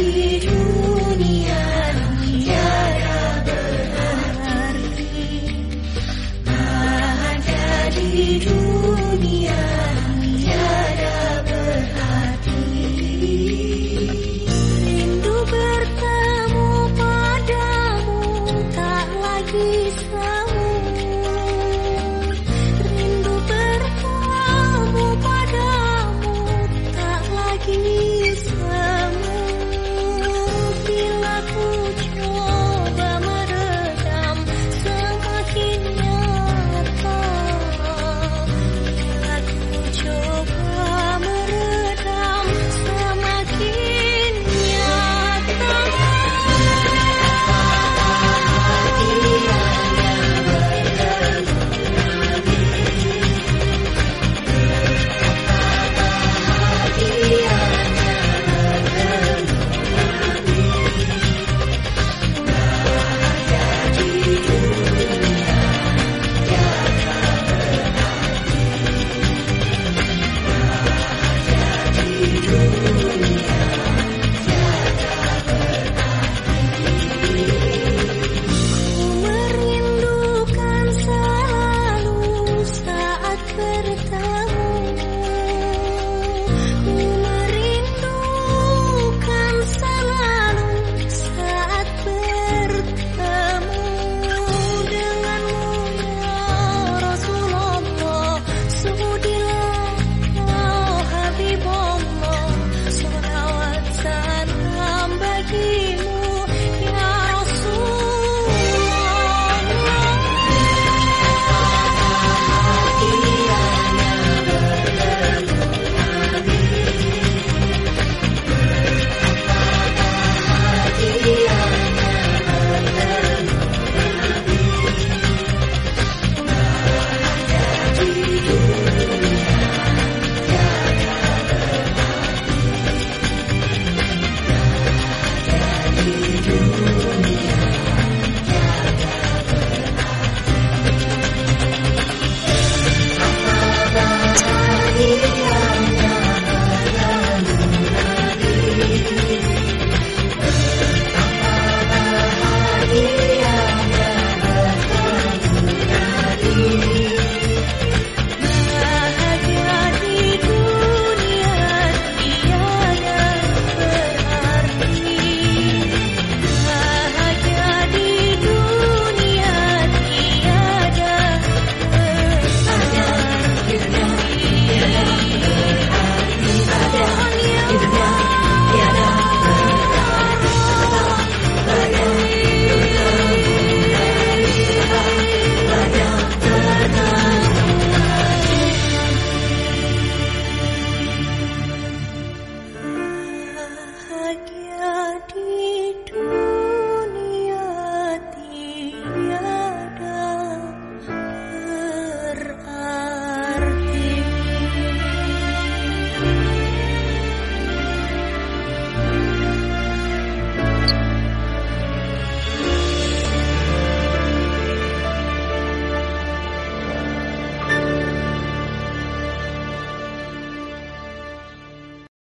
di dunia tiada berarti. Ada di